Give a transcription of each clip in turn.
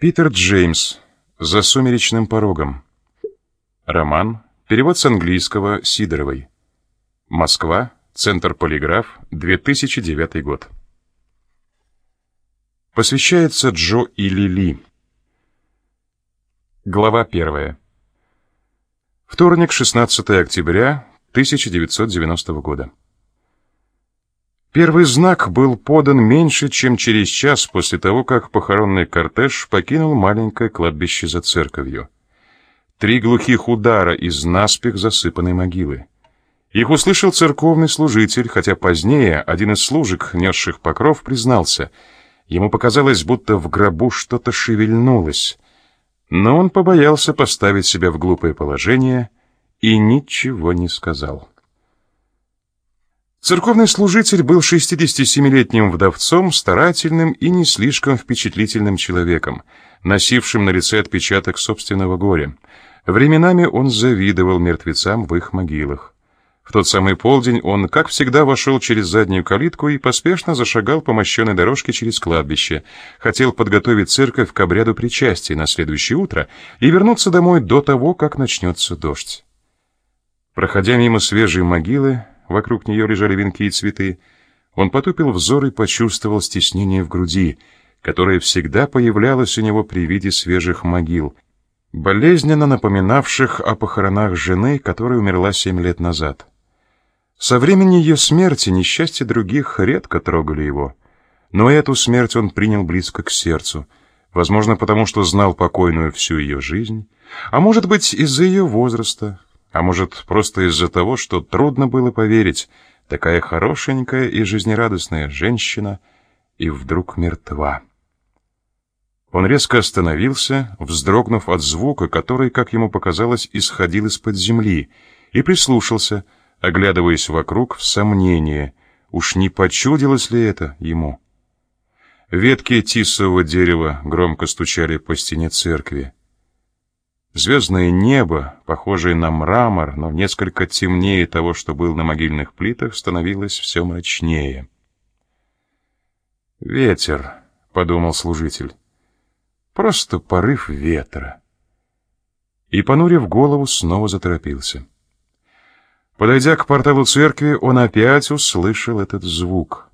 Питер Джеймс. За сумеречным порогом. Роман. Перевод с английского Сидоровой. Москва. Центр Полиграф. 2009 год. Посвящается Джо и Лили. Глава первая. Вторник, 16 октября 1990 года. Первый знак был подан меньше, чем через час после того, как похоронный кортеж покинул маленькое кладбище за церковью. Три глухих удара из наспех засыпанной могилы. Их услышал церковный служитель, хотя позднее один из служек, несших покров, признался. Ему показалось, будто в гробу что-то шевельнулось. Но он побоялся поставить себя в глупое положение и ничего не сказал. Церковный служитель был 67-летним вдовцом, старательным и не слишком впечатлительным человеком, носившим на лице отпечаток собственного горя. Временами он завидовал мертвецам в их могилах. В тот самый полдень он, как всегда, вошел через заднюю калитку и поспешно зашагал по мощенной дорожке через кладбище. Хотел подготовить церковь к обряду причастия на следующее утро и вернуться домой до того, как начнется дождь. Проходя мимо свежей могилы, вокруг нее лежали венки и цветы, он потупил взор и почувствовал стеснение в груди, которое всегда появлялось у него при виде свежих могил, болезненно напоминавших о похоронах жены, которая умерла семь лет назад. Со времени ее смерти несчастья других редко трогали его, но эту смерть он принял близко к сердцу, возможно, потому что знал покойную всю ее жизнь, а может быть, из-за ее возраста, а может, просто из-за того, что трудно было поверить, такая хорошенькая и жизнерадостная женщина и вдруг мертва. Он резко остановился, вздрогнув от звука, который, как ему показалось, исходил из-под земли, и прислушался, оглядываясь вокруг в сомнение, уж не почудилось ли это ему. Ветки тисового дерева громко стучали по стене церкви. Звездное небо, похожее на мрамор, но несколько темнее того, что был на могильных плитах, становилось все мрачнее. «Ветер», — подумал служитель, — «просто порыв ветра». И, понурив голову, снова заторопился. Подойдя к порталу церкви, он опять услышал этот звук —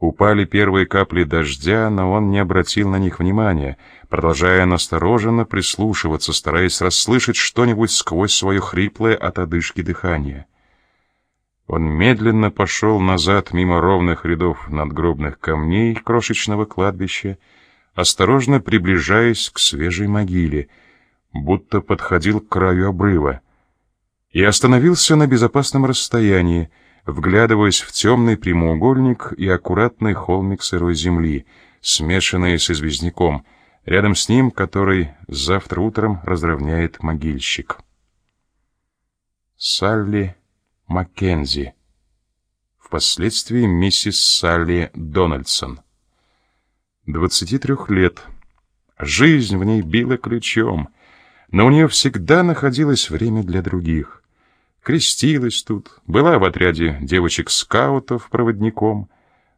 Упали первые капли дождя, но он не обратил на них внимания, продолжая настороженно прислушиваться, стараясь расслышать что-нибудь сквозь свое хриплое от одышки дыхание. Он медленно пошел назад мимо ровных рядов надгробных камней крошечного кладбища, осторожно приближаясь к свежей могиле, будто подходил к краю обрыва, и остановился на безопасном расстоянии, вглядываясь в темный прямоугольник и аккуратный холмик сырой земли, смешанные с известняком, рядом с ним, который завтра утром разровняет могильщик. Салли Маккензи. Впоследствии миссис Салли Дональдсон. 23 лет. Жизнь в ней била ключом, но у нее всегда находилось время для других крестилась тут, была в отряде девочек-скаутов проводником,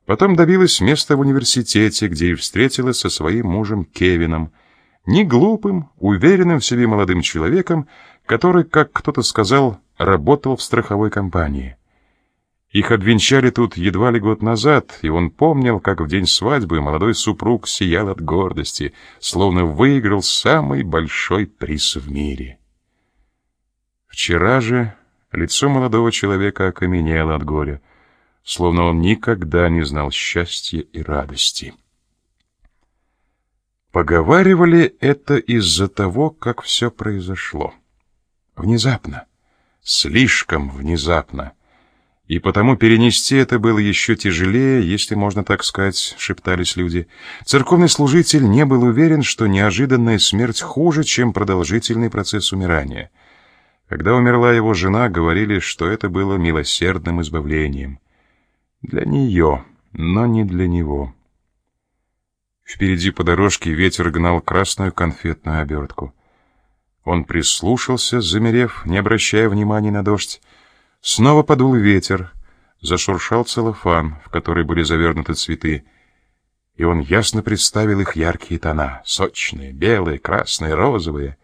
потом добилась места в университете, где и встретилась со своим мужем Кевином, не глупым, уверенным в себе молодым человеком, который, как кто-то сказал, работал в страховой компании. Их обвенчали тут едва ли год назад, и он помнил, как в день свадьбы молодой супруг сиял от гордости, словно выиграл самый большой приз в мире. Вчера же Лицо молодого человека окаменело от горя, словно он никогда не знал счастья и радости. Поговаривали это из-за того, как все произошло. Внезапно, слишком внезапно. И потому перенести это было еще тяжелее, если можно так сказать, шептались люди. Церковный служитель не был уверен, что неожиданная смерть хуже, чем продолжительный процесс умирания — когда умерла его жена, говорили, что это было милосердным избавлением. Для нее, но не для него. Впереди по дорожке ветер гнал красную конфетную обертку. Он прислушался, замерев, не обращая внимания на дождь. Снова подул ветер, зашуршал целлофан, в который были завернуты цветы. и он ясно представил их яркие тона, сочные, белые, красные, розовые.